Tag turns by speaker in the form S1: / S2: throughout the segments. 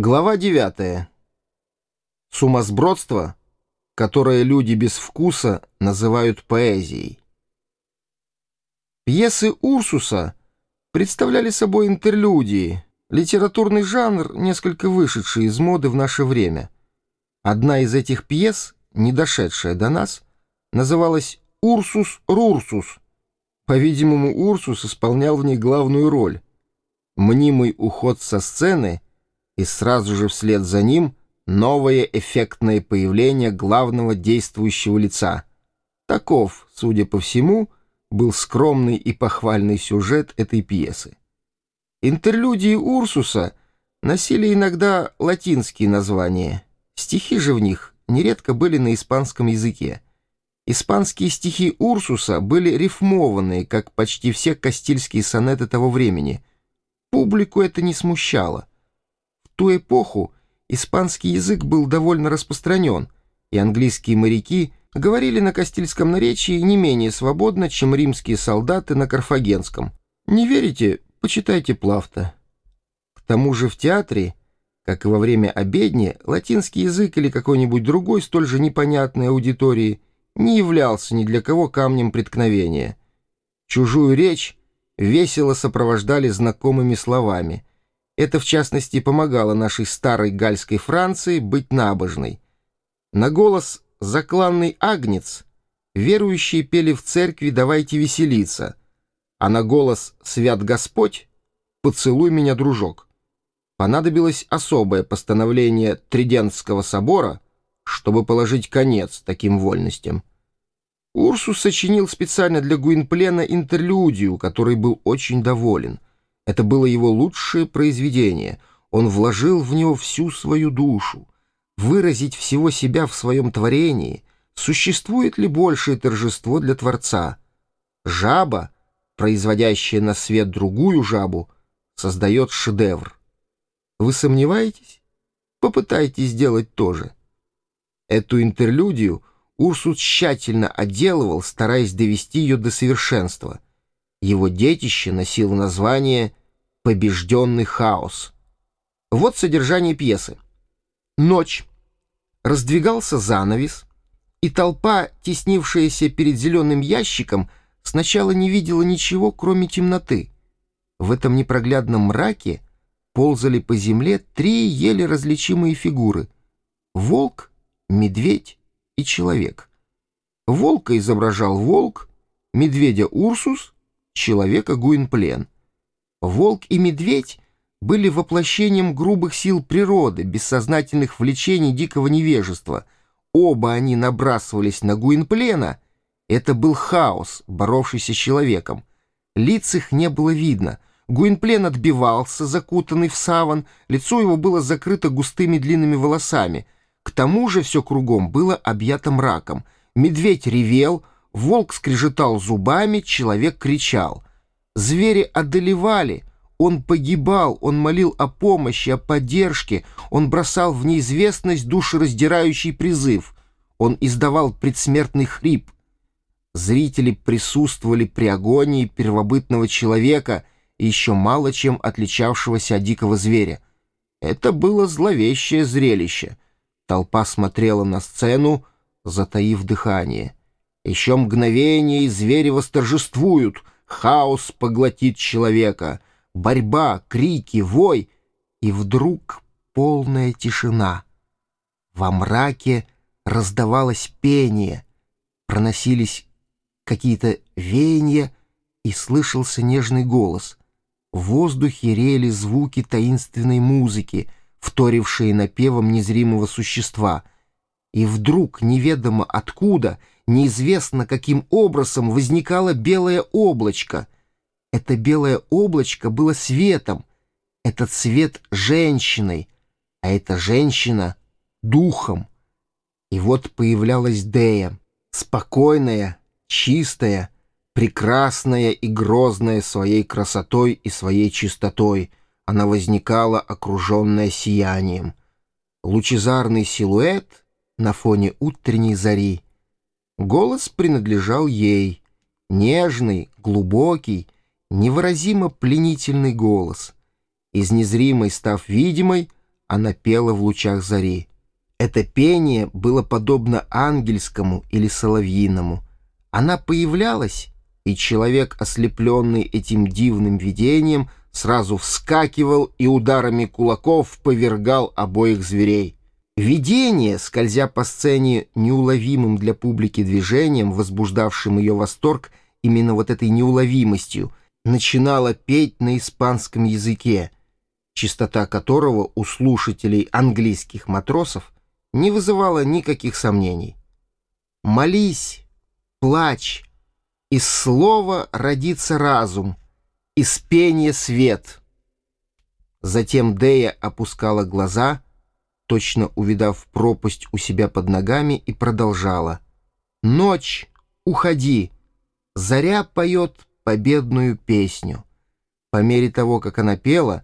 S1: Глава 9. Сумасбродство, которое люди без вкуса называют поэзией. Пьесы Урсуса представляли собой интерлюдии, литературный жанр, несколько вышедший из моды в наше время. Одна из этих пьес, не дошедшая до нас, называлась «Урсус Рурсус». По-видимому, Урсус исполнял в ней главную роль. Мнимый уход со сцены — и сразу же вслед за ним новое эффектное появление главного действующего лица. Таков, судя по всему, был скромный и похвальный сюжет этой пьесы. Интерлюдии Урсуса носили иногда латинские названия, стихи же в них нередко были на испанском языке. Испанские стихи Урсуса были рифмованные, как почти все кастильские сонеты того времени. Публику это не смущало ту эпоху испанский язык был довольно распространен, и английские моряки говорили на кастильском наречии не менее свободно, чем римские солдаты на карфагенском. Не верите? Почитайте Плафта. К тому же в театре, как и во время обедни, латинский язык или какой-нибудь другой столь же непонятной аудитории не являлся ни для кого камнем преткновения. Чужую речь весело сопровождали знакомыми словами — это, в частности, помогало нашей старой гальской Франции быть набожной. На голос «Закланный агнец» верующие пели в церкви «Давайте веселиться», а на голос «Свят Господь» «Поцелуй меня, дружок». Понадобилось особое постановление Тридентского собора, чтобы положить конец таким вольностям. Урсус сочинил специально для Гуинплена интерлюдию, который был очень доволен — это было его лучшее произведение. Он вложил в него всю свою душу. Выразить всего себя в своем творении существует ли большее торжество для Творца? Жаба, производящая на свет другую жабу, создает шедевр. Вы сомневаетесь? Попытайтесь сделать то же. Эту интерлюдию Урсус тщательно отделывал, стараясь довести ее до совершенства. Его детище носило название побежденный хаос. Вот содержание пьесы. Ночь. Раздвигался занавес, и толпа, теснившаяся перед зеленым ящиком, сначала не видела ничего, кроме темноты. В этом непроглядном мраке ползали по земле три еле различимые фигуры — волк, медведь и человек. Волка изображал волк, медведя — Урсус, человека — Гуинплен — Волк и медведь были воплощением грубых сил природы, бессознательных влечений дикого невежества. Оба они набрасывались на Гуинплена. Это был хаос, боровшийся с человеком. Лиц их не было видно. Гуинплен отбивался, закутанный в саван, лицо его было закрыто густыми длинными волосами. К тому же все кругом было объято мраком. Медведь ревел, волк скрежетал зубами, человек кричал — Звери одолевали, он погибал, он молил о помощи, о поддержке, он бросал в неизвестность душераздирающий призыв, он издавал предсмертный хрип. Зрители присутствовали при агонии первобытного человека еще мало чем отличавшегося от дикого зверя. Это было зловещее зрелище. Толпа смотрела на сцену, затаив дыхание. Еще мгновение, и звери восторжествуют — Хаос поглотит человека, борьба, крики, вой, и вдруг полная тишина. Во мраке раздавалось пение, проносились какие-то веяния, и слышался нежный голос. В воздухе рели звуки таинственной музыки, вторившие напевом незримого существа. И вдруг, неведомо откуда, неизвестно каким образом возникало белое облачко. Это белое облачко было светом, этот свет — женщиной, а эта женщина — духом. И вот появлялась Дея, спокойная, чистая, прекрасная и грозная своей красотой и своей чистотой. Она возникала, окруженная сиянием. Лучезарный силуэт на фоне утренней зари — Голос принадлежал ей. Нежный, глубокий, невыразимо пленительный голос. Из незримой став видимой, она пела в лучах зари. Это пение было подобно ангельскому или соловьиному. Она появлялась, и человек, ослепленный этим дивным видением, сразу вскакивал и ударами кулаков повергал обоих зверей. Видение, скользя по сцене неуловимым для публики движением, возбуждавшим ее восторг именно вот этой неуловимостью, начинало петь на испанском языке, чистота которого у слушателей английских матросов не вызывала никаких сомнений. «Молись, плачь, из слова родится разум, из пения свет». Затем Дея опускала глаза — точно увидав пропасть у себя под ногами, и продолжала. «Ночь, уходи! Заря поет победную песню». По мере того, как она пела,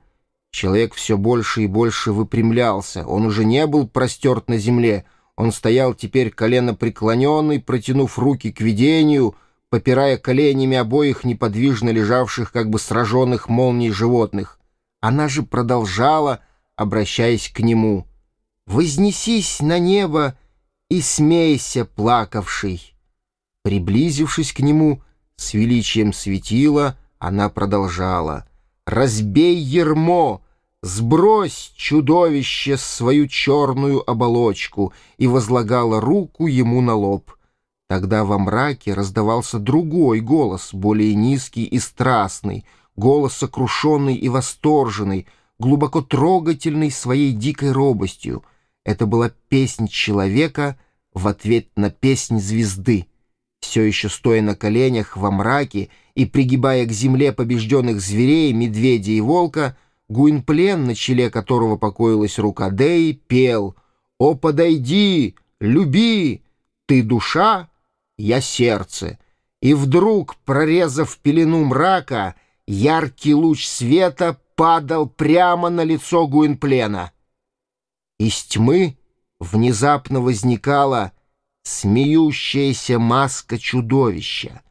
S1: человек все больше и больше выпрямлялся. Он уже не был простерт на земле. Он стоял теперь колено преклоненный, протянув руки к видению, попирая коленями обоих неподвижно лежавших, как бы сраженных молнией животных. Она же продолжала, обращаясь к нему — Вознесись на небо и смейся, плакавший. Приблизившись к нему, с величием светила, она продолжала. «Разбей ермо, сбрось, чудовище, свою черную оболочку!» и возлагала руку ему на лоб. Тогда во мраке раздавался другой голос, более низкий и страстный, голос сокрушенный и восторженный, глубоко трогательный своей дикой робостью — это была песнь человека в ответ на песнь звезды. Все еще стоя на коленях во мраке и пригибая к земле побежденных зверей, медведя и волка, Гуинплен, на челе которого покоилась рука Деи, пел «О, подойди, люби, ты душа, я сердце». И вдруг, прорезав пелену мрака, яркий луч света падал прямо на лицо Гуинплена. Из тьмы внезапно возникала смеющаяся маска чудовища.